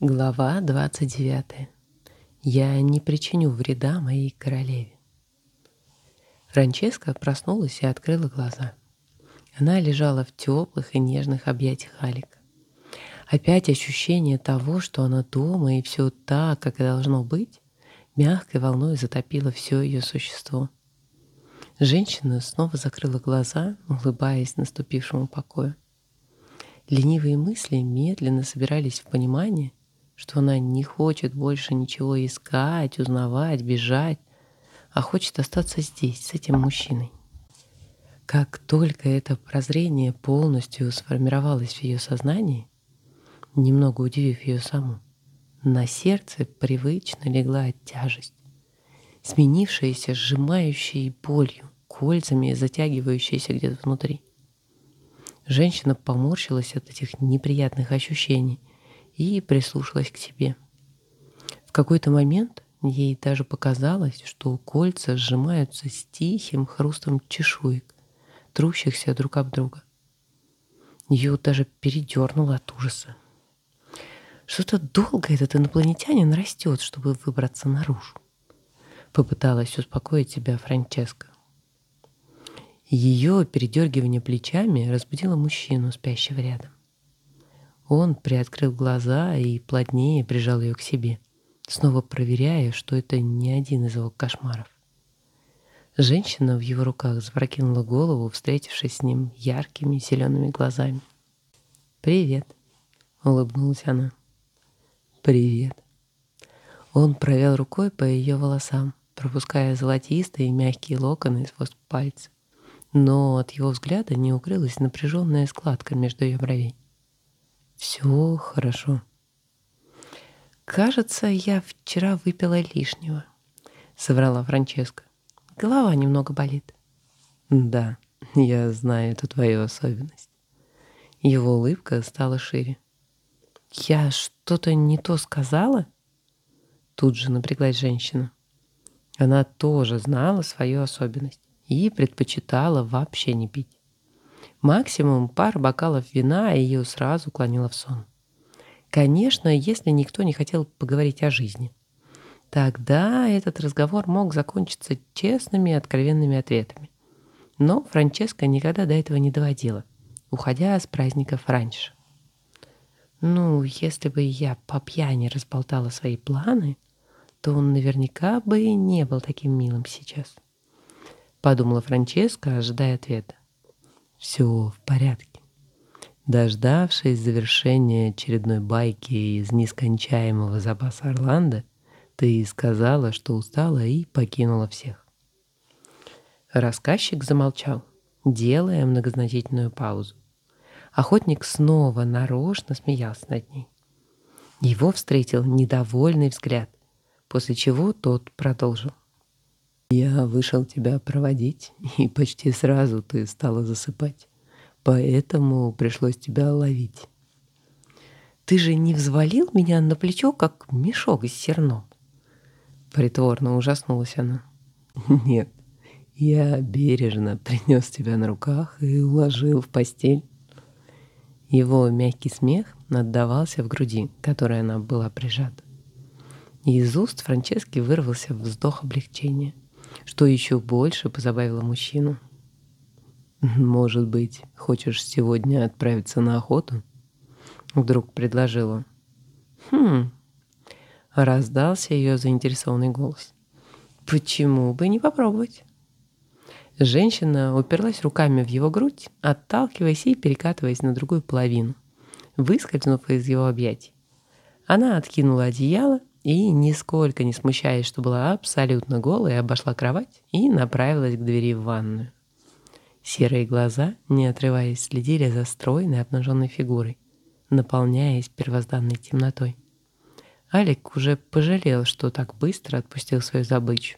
Глава 29. Я не причиню вреда моей королеве. Франческа проснулась и открыла глаза. Она лежала в теплых и нежных объятиях Алика. Опять ощущение того, что она дома и все так, как и должно быть, мягкой волной затопило все ее существо. Женщина снова закрыла глаза, улыбаясь наступившему покою. Ленивые мысли медленно собирались в понимание, что она не хочет больше ничего искать, узнавать, бежать, а хочет остаться здесь, с этим мужчиной. Как только это прозрение полностью сформировалось в ее сознании, немного удивив ее саму, на сердце привычно легла тяжесть, сменившаяся сжимающей болью, кольцами, затягивающейся где-то внутри. Женщина поморщилась от этих неприятных ощущений и прислушалась к себе. В какой-то момент ей даже показалось, что кольца сжимаются с тихим хрустом чешуек, трущихся друг об друга. Ее даже передернуло от ужаса. Что-то долго этот инопланетянин растет, чтобы выбраться наружу. Попыталась успокоить себя Франческа. Ее передергивание плечами разбудило мужчину, спящего рядом. Он приоткрыл глаза и плотнее прижал ее к себе, снова проверяя, что это не один из его кошмаров. Женщина в его руках запрокинула голову, встретившись с ним яркими зелеными глазами. «Привет», — улыбнулась она. «Привет». Он провел рукой по ее волосам, пропуская золотистые мягкие локоны сквозь пальцы. Но от его взгляда не укрылась напряженная складка между ее бровей. Все хорошо. Кажется, я вчера выпила лишнего, соврала Франческа. Голова немного болит. Да, я знаю эту твою особенность. Его улыбка стала шире. Я что-то не то сказала? Тут же напряглась женщина. Она тоже знала свою особенность и предпочитала вообще не пить. Максимум пар бокалов вина, и ее сразу клонило в сон. Конечно, если никто не хотел поговорить о жизни. Тогда этот разговор мог закончиться честными и откровенными ответами. Но Франческа никогда до этого не доводила, уходя с праздников раньше. Ну, если бы я по пьяни разболтала свои планы, то он наверняка бы не был таким милым сейчас. Подумала Франческа, ожидая ответа. Все в порядке. Дождавшись завершения очередной байки из нескончаемого запаса Орландо, ты сказала, что устала и покинула всех. Рассказчик замолчал, делая многозначительную паузу. Охотник снова нарочно смеялся над ней. Его встретил недовольный взгляд, после чего тот продолжил. Я вышел тебя проводить, и почти сразу ты стала засыпать. Поэтому пришлось тебя ловить. Ты же не взвалил меня на плечо, как мешок с серном? Притворно ужаснулась она. Нет, я бережно принес тебя на руках и уложил в постель. Его мягкий смех отдавался в груди, которой она была прижата. из уст Франчески вырвался вздох облегчения — что еще больше позабавило мужчину. «Может быть, хочешь сегодня отправиться на охоту?» Вдруг предложила. «Хм...» Раздался ее заинтересованный голос. «Почему бы не попробовать?» Женщина уперлась руками в его грудь, отталкиваясь и перекатываясь на другую половину, выскользнув из его объятий. Она откинула одеяло и, нисколько не смущаясь, что была абсолютно голая, обошла кровать и направилась к двери в ванную. Серые глаза, не отрываясь, следили за стройной обнаженной фигурой, наполняясь первозданной темнотой. Алик уже пожалел, что так быстро отпустил свою забычу.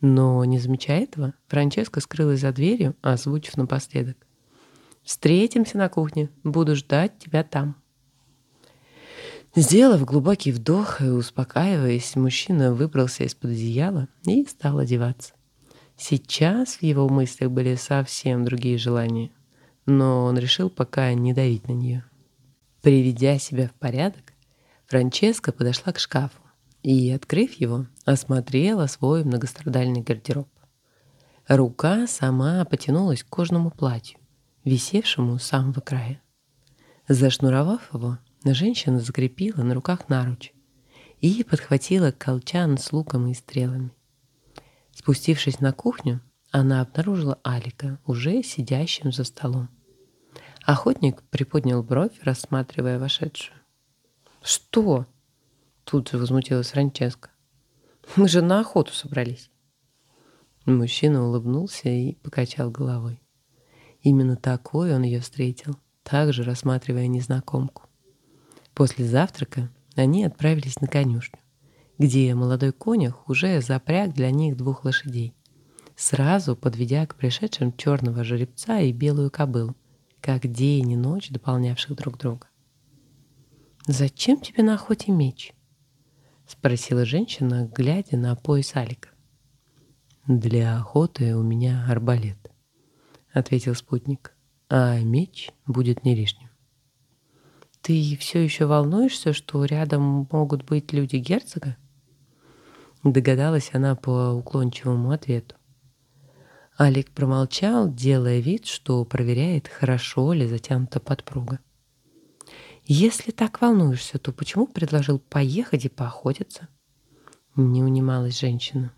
Но, не замечая этого, Франческа скрылась за дверью, озвучив напоследок. «Встретимся на кухне. Буду ждать тебя там». Сделав глубокий вдох и успокаиваясь, мужчина выбрался из-под одеяла и стал одеваться. Сейчас в его мыслях были совсем другие желания, но он решил пока не давить на нее. Приведя себя в порядок, Франческа подошла к шкафу и, открыв его, осмотрела свой многострадальный гардероб. Рука сама потянулась к кожному платью, висевшему с самого края. Зашнуровав его, женщина закрепила на руках наруч и подхватила колчан с луком и стрелами. Спустившись на кухню, она обнаружила Алика, уже сидящим за столом. Охотник приподнял бровь, рассматривая вошедшую. «Что?» — тут же возмутилась Франческа. «Мы же на охоту собрались». Мужчина улыбнулся и покачал головой. Именно такой он ее встретил, также рассматривая незнакомку. После завтрака они отправились на конюшню, где молодой конюх уже запряг для них двух лошадей, сразу подведя к пришедшим черного жеребца и белую кобылу, как день и ночь дополнявших друг друга. «Зачем тебе на охоте меч?» — спросила женщина, глядя на пояс Алика. «Для охоты у меня арбалет», — ответил спутник, «а меч будет не лишним». «Ты все еще волнуешься, что рядом могут быть люди герцога?» Догадалась она по уклончивому ответу. Алик промолчал, делая вид, что проверяет, хорошо ли затянута подпруга. «Если так волнуешься, то почему предложил поехать и поохотиться?» Не унималась женщина.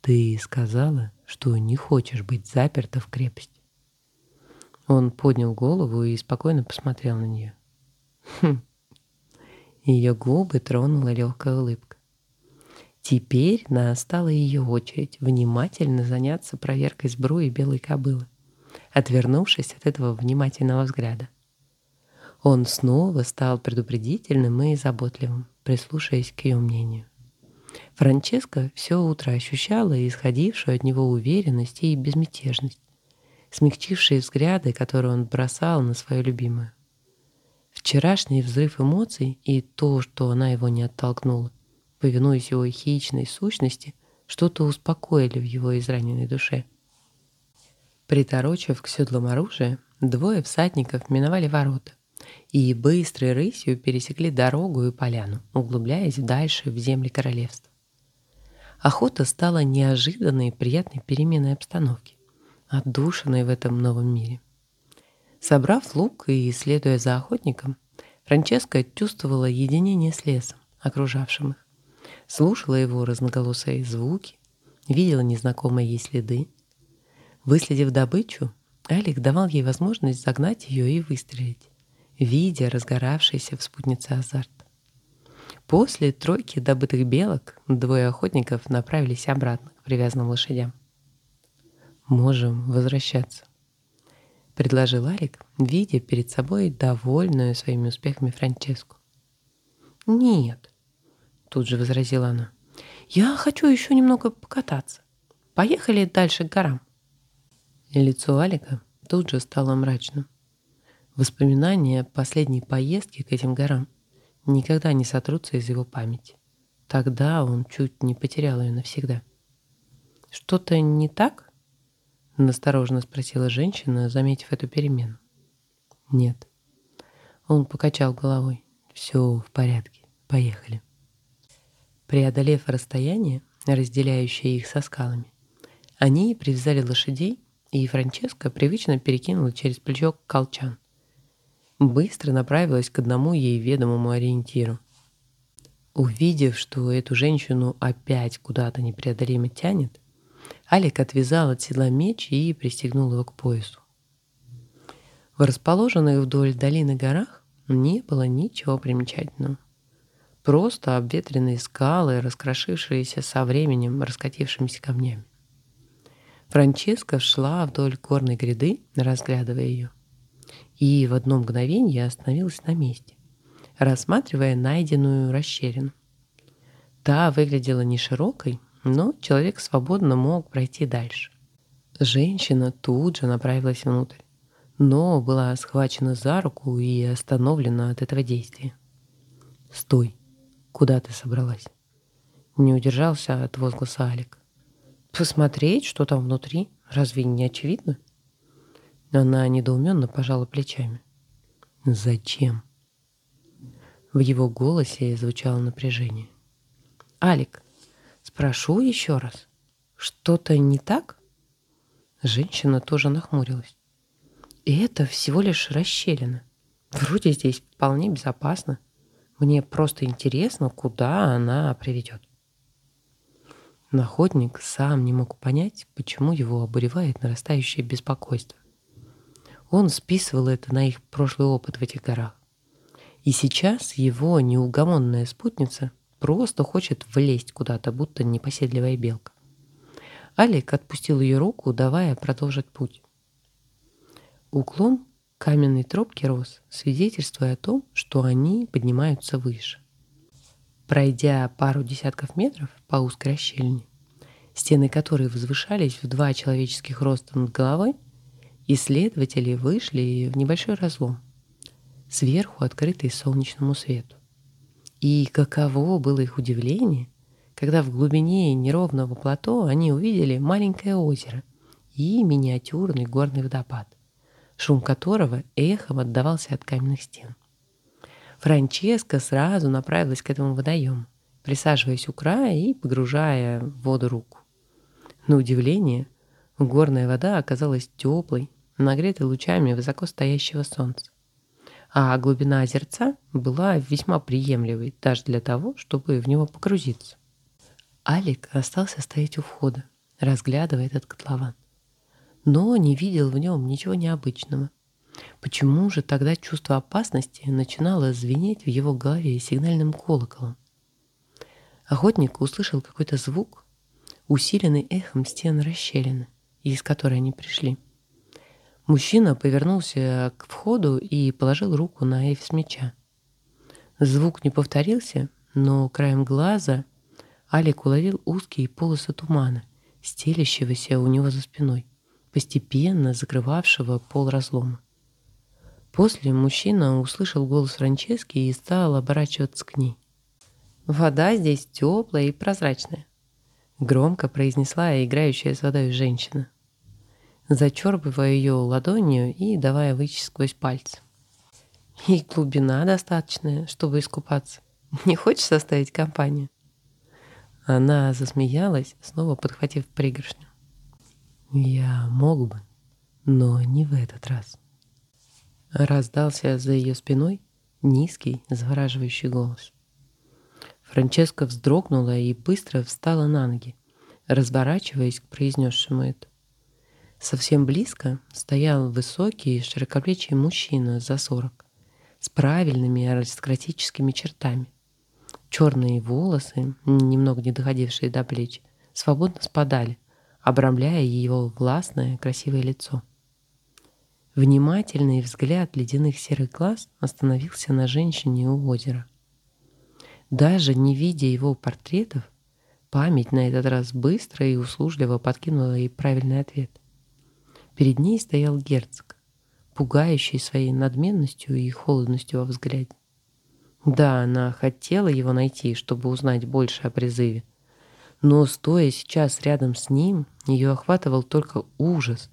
«Ты сказала, что не хочешь быть заперта в крепости». Он поднял голову и спокойно посмотрел на нее. Хм. Ее губы тронула легкая улыбка. Теперь настала ее очередь внимательно заняться проверкой сбруи белой кобылы, отвернувшись от этого внимательного взгляда. Он снова стал предупредительным и заботливым, прислушаясь к ее мнению. Франческа все утро ощущала исходившую от него уверенность и безмятежность, смягчившие взгляды, которые он бросал на свою любимую. Вчерашний взрыв эмоций и то, что она его не оттолкнула, повинуясь его хищной сущности, что-то успокоили в его израненной душе. Приторочив к седлам оружие, двое всадников миновали ворота и быстрой рысью пересекли дорогу и поляну, углубляясь дальше в земли королевства. Охота стала неожиданной и приятной переменой обстановки, отдушенной в этом новом мире. Собрав лук и следуя за охотником, Франческа чувствовала единение с лесом, окружавшим их слушала его разноголосые звуки, видела незнакомые ей следы. Выследив добычу, Алик давал ей возможность загнать ее и выстрелить, видя разгоравшийся в спутнице азарт. После тройки добытых белок двое охотников направились обратно к привязанным лошадям. «Можем возвращаться», — предложил Алик, видя перед собой довольную своими успехами Франческу. «Нет», Тут же возразила она. «Я хочу еще немного покататься. Поехали дальше к горам». Лицо Алика тут же стало мрачным. Воспоминания последней поездки к этим горам никогда не сотрутся из его памяти. Тогда он чуть не потерял ее навсегда. «Что-то не так?» — настороженно спросила женщина, заметив эту перемену. «Нет». Он покачал головой. «Все в порядке. Поехали». Преодолев расстояние, разделяющее их со скалами, они привязали лошадей, и Франческа привычно перекинула через плечо колчан. Быстро направилась к одному ей ведомому ориентиру. Увидев, что эту женщину опять куда-то непреодолимо тянет, Алик отвязал от седла меч и пристегнул его к поясу. В расположенных вдоль долины горах не было ничего примечательного. Просто обветренные скалы, раскрошившиеся со временем раскатившимися камнями. Франческа шла вдоль горной гряды, разглядывая ее. И в одно мгновение остановилась на месте, рассматривая найденную расщелину. Та выглядела не широкой, но человек свободно мог пройти дальше. Женщина тут же направилась внутрь, но была схвачена за руку и остановлена от этого действия. «Стой!» Куда ты собралась? Не удержался от возгласа Алик. Посмотреть, что там внутри. Разве не очевидно? Она недоуменно пожала плечами. Зачем? В его голосе звучало напряжение. «Алик, спрошу еще раз. Что-то не так?» Женщина тоже нахмурилась. «И это всего лишь расщелина. Вроде здесь вполне безопасно. Мне просто интересно, куда она приведет». Находник сам не мог понять, почему его обуревает нарастающее беспокойство. Он списывал это на их прошлый опыт в этих горах. И сейчас его неугомонная спутница просто хочет влезть куда-то, будто непоседливая белка. Алик отпустил ее руку, давая продолжить путь. Уклон каменной тропки рос, свидетельствуя о том, что они поднимаются выше. Пройдя пару десятков метров по узкой расщелине, стены которой возвышались в два человеческих роста над головой, исследователи вышли в небольшой разлом – сверху открытый солнечному свету. И каково было их удивление, когда в глубине неровного плато они увидели маленькое озеро и миниатюрный горный водопад, шум которого эхом отдавался от каменных стен. Франческа сразу направилась к этому водоему, присаживаясь у края и погружая в воду руку. На удивление, горная вода оказалась теплой, нагретой лучами высоко стоящего солнца а глубина озерца была весьма приемлемой даже для того, чтобы в него погрузиться. Алик остался стоять у входа, разглядывая этот котлован, но не видел в нем ничего необычного. Почему же тогда чувство опасности начинало звенеть в его голове сигнальным колоколом? Охотник услышал какой-то звук, усиленный эхом стен расщелины, из которой они пришли. Мужчина повернулся к входу и положил руку на эфис меча. Звук не повторился, но краем глаза Алик уловил узкие полосы тумана, стелящегося у него за спиной, постепенно закрывавшего пол разлома. После мужчина услышал голос Франчески и стал оборачиваться к ней. «Вода здесь теплая и прозрачная», — громко произнесла играющая с водой женщина зачерпывая ее ладонью и давая вычесть сквозь пальцы. И глубина достаточная, чтобы искупаться. Не хочешь составить компанию? Она засмеялась, снова подхватив пригоршню. Я мог бы, но не в этот раз. Раздался за ее спиной низкий, завораживающий голос. Франческа вздрогнула и быстро встала на ноги, разворачиваясь к произнесшему это. Совсем близко стоял высокий, широкоплечий мужчина за сорок, с правильными аристократическими чертами. Черные волосы, немного не доходившие до плеч, свободно спадали, обрамляя его властное, красивое лицо. Внимательный взгляд ледяных серых глаз остановился на женщине у озера. Даже не видя его портретов, память на этот раз быстро и услужливо подкинула ей правильный ответ. Перед ней стоял герцог, пугающий своей надменностью и холодностью во взгляде. Да, она хотела его найти, чтобы узнать больше о призыве. Но, стоя сейчас рядом с ним, ее охватывал только ужас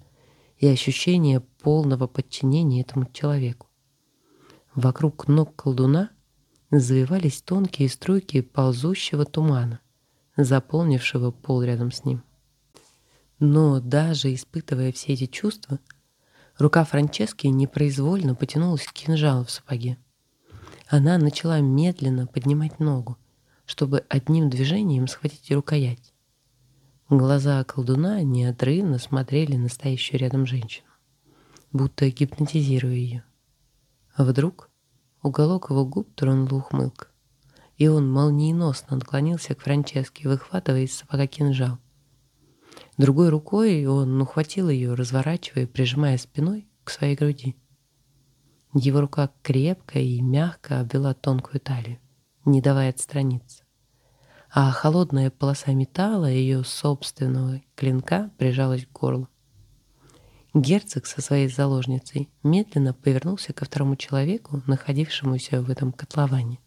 и ощущение полного подчинения этому человеку. Вокруг ног колдуна завивались тонкие струйки ползущего тумана, заполнившего пол рядом с ним. Но даже испытывая все эти чувства, рука Франчески непроизвольно потянулась к кинжалу в сапоге. Она начала медленно поднимать ногу, чтобы одним движением схватить рукоять. Глаза колдуна неотрывно смотрели на стоящую рядом женщину, будто гипнотизируя ее. А вдруг уголок его губ тронул ухмылка, и он молниеносно отклонился к Франческе, выхватывая из сапога кинжал. Другой рукой он ухватил ее, разворачивая, прижимая спиной к своей груди. Его рука крепко и мягко обвела тонкую талию, не давая отстраниться. А холодная полоса металла ее собственного клинка прижалась к горлу. Герцог со своей заложницей медленно повернулся ко второму человеку, находившемуся в этом котловане.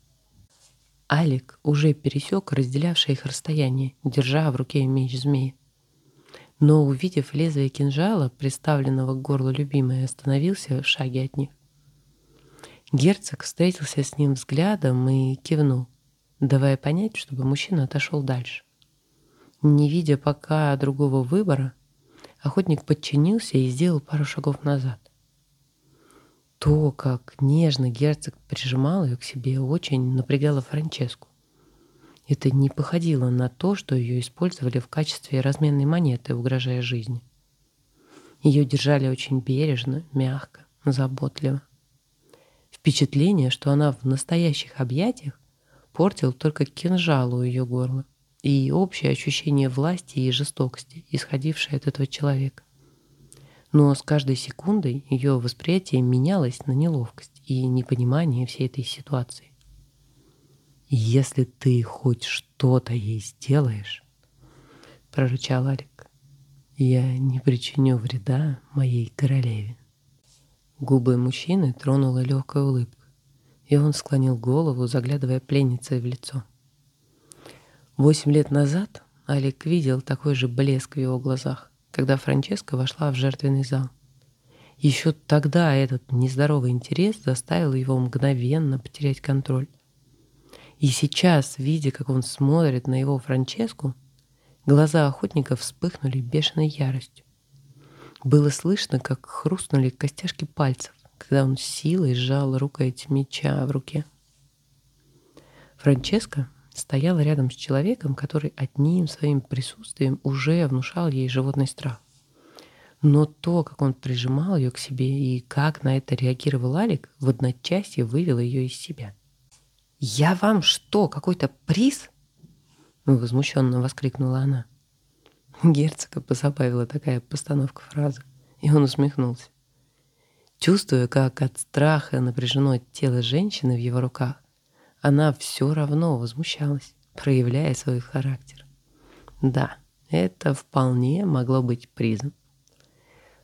Алик уже пересек разделявшее их расстояние, держа в руке меч змея но, увидев лезвие кинжала, приставленного к горлу любимой, остановился в шаге от них. Герцог встретился с ним взглядом и кивнул, давая понять, чтобы мужчина отошел дальше. Не видя пока другого выбора, охотник подчинился и сделал пару шагов назад. То, как нежно герцог прижимал ее к себе, очень напрягало Франческу. Это не походило на то, что ее использовали в качестве разменной монеты, угрожая жизни. Ее держали очень бережно, мягко, заботливо. Впечатление, что она в настоящих объятиях, портил только кинжал у ее горла и общее ощущение власти и жестокости, исходившее от этого человека. Но с каждой секундой ее восприятие менялось на неловкость и непонимание всей этой ситуации. «Если ты хоть что-то ей сделаешь», — прорычал Алик, — «я не причиню вреда моей королеве». Губы мужчины тронула легкая улыбка, и он склонил голову, заглядывая пленницей в лицо. Восемь лет назад Алик видел такой же блеск в его глазах, когда Франческа вошла в жертвенный зал. Еще тогда этот нездоровый интерес заставил его мгновенно потерять контроль. И сейчас, видя, как он смотрит на его Франческу, глаза охотника вспыхнули бешеной яростью. Было слышно, как хрустнули костяшки пальцев, когда он силой сжал рукоять меча в руке. Франческа стояла рядом с человеком, который одним своим присутствием уже внушал ей животный страх. Но то, как он прижимал ее к себе и как на это реагировал Алик, в одночасье вывело ее из себя. «Я вам что, какой-то приз?» Возмущенно воскликнула она. Герцога позабавила такая постановка фразы, и он усмехнулся. Чувствуя, как от страха напряжено тело женщины в его руках, она все равно возмущалась, проявляя свой характер. Да, это вполне могло быть призом.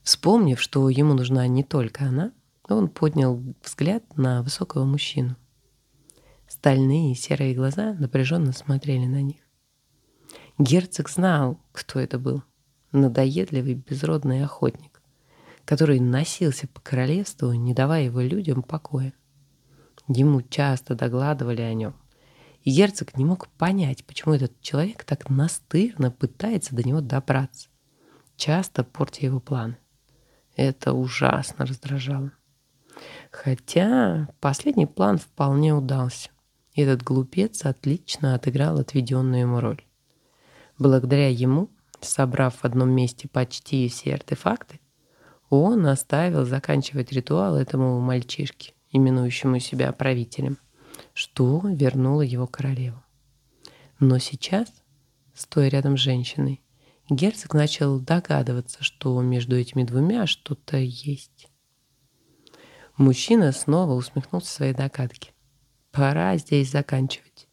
Вспомнив, что ему нужна не только она, он поднял взгляд на высокого мужчину. Стальные серые глаза напряженно смотрели на них. Герцог знал, кто это был. Надоедливый безродный охотник, который носился по королевству, не давая его людям покоя. Ему часто догладывали о нем. И герцог не мог понять, почему этот человек так настырно пытается до него добраться, часто портя его планы. Это ужасно раздражало. Хотя последний план вполне удался. Этот глупец отлично отыграл отведенную ему роль. Благодаря ему, собрав в одном месте почти все артефакты, он оставил заканчивать ритуал этому мальчишке, именующему себя правителем, что вернуло его королеву. Но сейчас, стоя рядом с женщиной, герцог начал догадываться, что между этими двумя что-то есть. Мужчина снова усмехнулся своей догадке. Пора здесь заканчивать.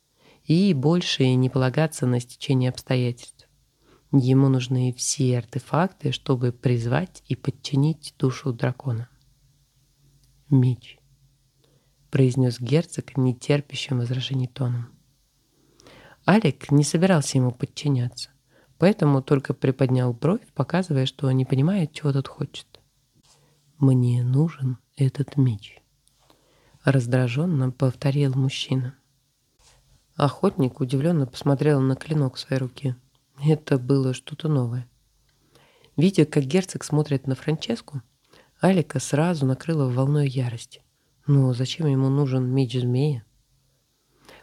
И больше не полагаться на стечение обстоятельств. Ему нужны все артефакты, чтобы призвать и подчинить душу дракона. Меч. Произнес герцог нетерпящим возражений тоном. Алик не собирался ему подчиняться, поэтому только приподнял бровь, показывая, что не понимает, чего тот хочет. «Мне нужен этот меч». Раздраженно повторил мужчина. Охотник удивленно посмотрел на клинок в своей руке. Это было что-то новое. Видя, как герцог смотрит на Франческу, Алика сразу накрыла волной ярости. Но зачем ему нужен меч змея?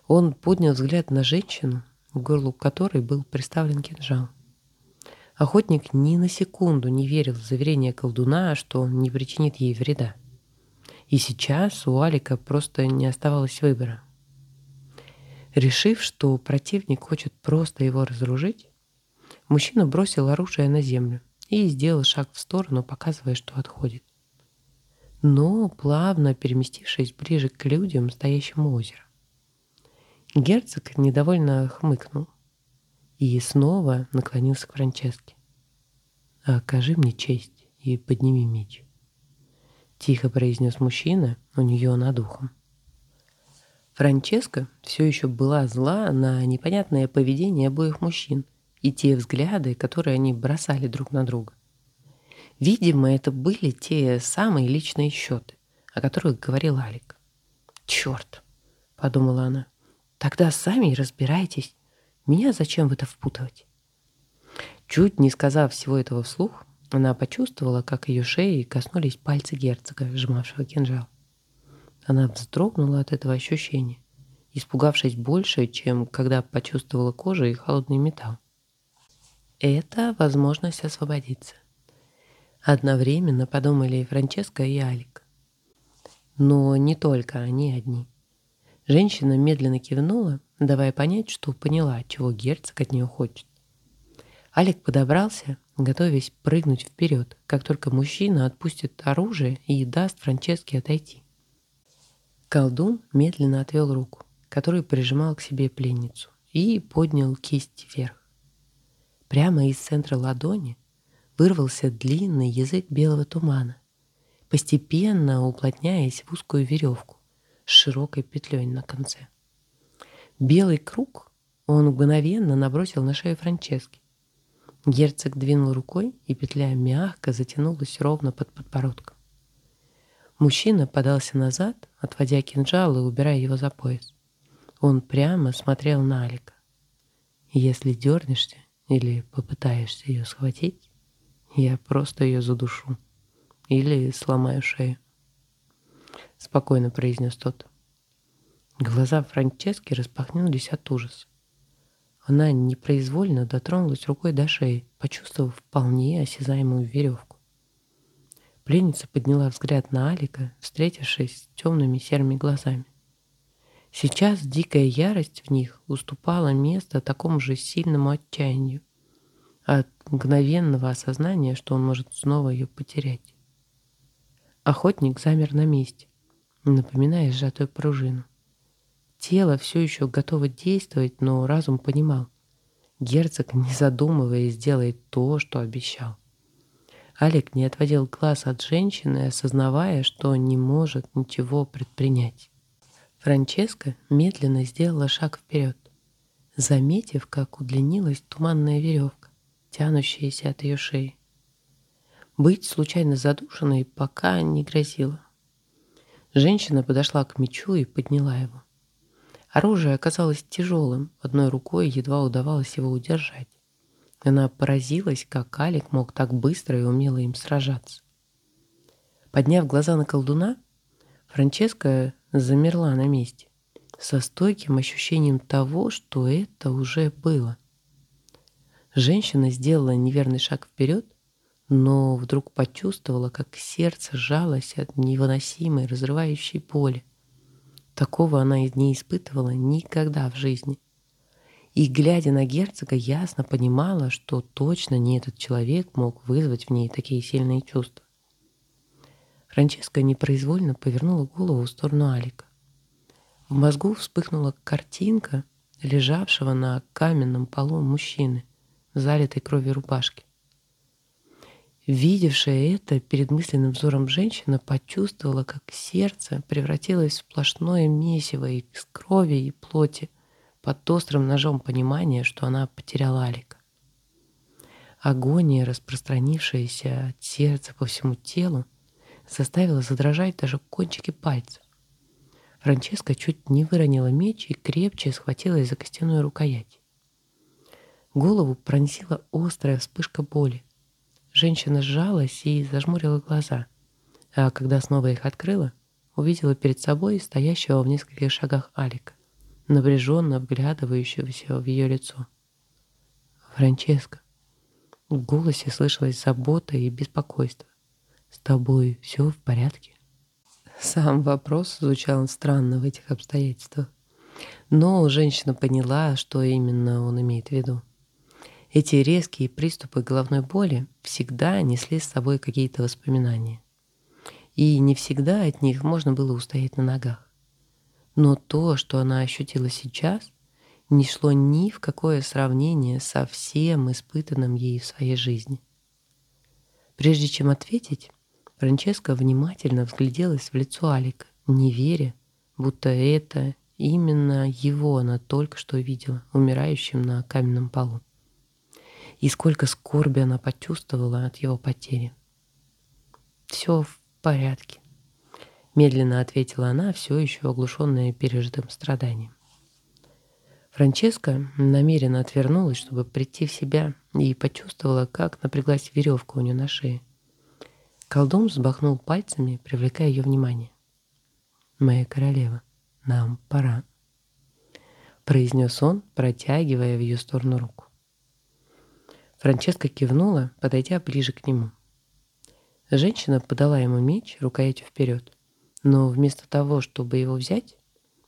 Он поднял взгляд на женщину, в горлу которой был приставлен кинжал. Охотник ни на секунду не верил в заверение колдуна, что он не причинит ей вреда. И сейчас у Алика просто не оставалось выбора. Решив, что противник хочет просто его разоружить, мужчина бросил оружие на землю и сделал шаг в сторону, показывая, что отходит. Но плавно переместившись ближе к людям, стоящим у озера. Герцог недовольно хмыкнул и снова наклонился к Франческе. «Окажи мне честь и подними меч». Тихо произнес мужчина у нее над ухом. Франческа все еще была зла на непонятное поведение обоих мужчин и те взгляды, которые они бросали друг на друга. Видимо, это были те самые личные счеты, о которых говорил Алик. Черт, подумала она. Тогда сами разбирайтесь. Меня зачем в это впутывать? Чуть не сказав всего этого вслух, она почувствовала, как ее шеи коснулись пальцы герцога, сжимавшего кинжал. Она вздрогнула от этого ощущения, испугавшись больше, чем когда почувствовала кожу и холодный металл. Это возможность освободиться. Одновременно подумали и Франческа, и Алик. Но не только они одни. Женщина медленно кивнула, давая понять, что поняла, чего герцог от нее хочет. Алик подобрался, готовясь прыгнуть вперед, как только мужчина отпустит оружие и даст Франческе отойти. Колдун медленно отвел руку, которую прижимал к себе пленницу, и поднял кисть вверх. Прямо из центра ладони вырвался длинный язык белого тумана, постепенно уплотняясь в узкую веревку с широкой петлей на конце. Белый круг он мгновенно набросил на шею Франчески. Герцог двинул рукой, и петля мягко затянулась ровно под подбородком. Мужчина подался назад, отводя кинжал и убирая его за пояс. Он прямо смотрел на Алика. «Если дернешься, или попытаешься ее схватить, я просто ее задушу или сломаю шею. Спокойно произнес тот. Глаза Франчески распахнулись от ужаса. Она непроизвольно дотронулась рукой до шеи, почувствовав вполне осязаемую веревку. Пленница подняла взгляд на Алика, встретившись с темными серыми глазами. Сейчас дикая ярость в них уступала место такому же сильному отчаянию, от мгновенного осознания, что он может снова ее потерять. Охотник замер на месте, напоминая сжатую пружину. Тело все еще готово действовать, но разум понимал. Герцог, не задумываясь, сделает то, что обещал. Алик не отводил глаз от женщины, осознавая, что не может ничего предпринять. Франческа медленно сделала шаг вперед, заметив, как удлинилась туманная веревка, тянущаяся от ее шеи. Быть случайно задушенной пока не грозило. Женщина подошла к мечу и подняла его. Оружие оказалось тяжелым, одной рукой едва удавалось его удержать. Она поразилась, как Алик мог так быстро и умело им сражаться. Подняв глаза на колдуна, Франческа замерла на месте, со стойким ощущением того, что это уже было. Женщина сделала неверный шаг вперед, но вдруг почувствовала, как сердце сжалось от невыносимой разрывающей боли. Такого она не испытывала никогда в жизни. И, глядя на герцога, ясно понимала, что точно не этот человек мог вызвать в ней такие сильные чувства. Франческа непроизвольно повернула голову в сторону Алика. В мозгу вспыхнула картинка лежавшего на каменном полу мужчины залитой кровью рубашке. Видевшая это перед мысленным взором женщина почувствовала, как сердце превратилось в сплошное месиво из крови и плоти под острым ножом понимания, что она потеряла Алика. Агония, распространившаяся от сердца по всему телу, заставила задрожать даже кончики пальцев. Франческа чуть не выронила меч и крепче схватилась за костяную рукоять. Голову пронзила острая вспышка боли. Женщина сжалась и зажмурила глаза, а когда снова их открыла, увидела перед собой стоящего в нескольких шагах Алика, напряженно вглядывающегося в ее лицо. «Франческа!» В голосе слышалась забота и беспокойство. «С тобой все в порядке?» Сам вопрос звучал странно в этих обстоятельствах. Но женщина поняла, что именно он имеет в виду. Эти резкие приступы головной боли всегда несли с собой какие-то воспоминания. И не всегда от них можно было устоять на ногах. Но то, что она ощутила сейчас, не шло ни в какое сравнение со всем испытанным ей в своей жизни. Прежде чем ответить, Франческа внимательно взгляделась в лицо Алика, не веря, будто это именно его она только что видела, умирающим на каменном полу. И сколько скорби она почувствовала от его потери. «Все в порядке», Медленно ответила она, все еще оглушенная пережитым страданием. Франческа намеренно отвернулась, чтобы прийти в себя, и почувствовала, как напряглась веревка у нее на шее. Колдун взбахнул пальцами, привлекая ее внимание. «Моя королева, нам пора», — произнес он, протягивая в ее сторону руку. Франческа кивнула, подойдя ближе к нему. Женщина подала ему меч рукоятью вперед, но вместо того, чтобы его взять,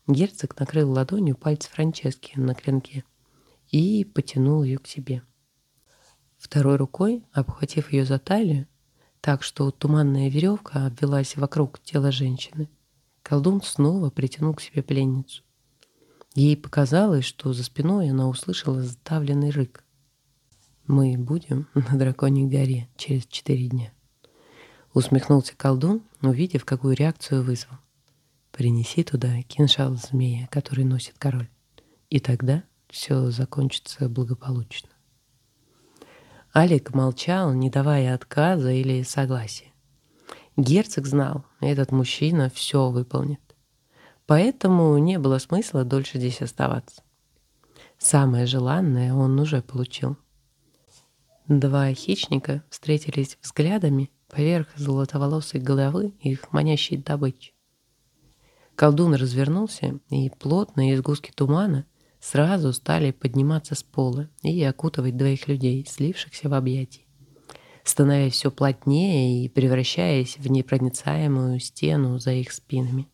герцог накрыл ладонью пальцы Франчески на клинке и потянул ее к себе. Второй рукой, обхватив ее за талию, так что туманная веревка обвелась вокруг тела женщины, колдун снова притянул к себе пленницу. Ей показалось, что за спиной она услышала сдавленный рык. «Мы будем на Драконьей горе через четыре дня», — усмехнулся колдун, увидев, какую реакцию вызвал. «Принеси туда кинжал змея, который носит король, и тогда все закончится благополучно». Алик молчал, не давая отказа или согласия. Герцог знал, этот мужчина все выполнит. Поэтому не было смысла дольше здесь оставаться. Самое желанное он уже получил. Два хищника встретились взглядами поверх золотоволосой головы их манящей добычи. Колдун развернулся, и плотные изгустки тумана сразу стали подниматься с пола и окутывать двоих людей, слившихся в объятии, становясь все плотнее и превращаясь в непроницаемую стену за их спинами.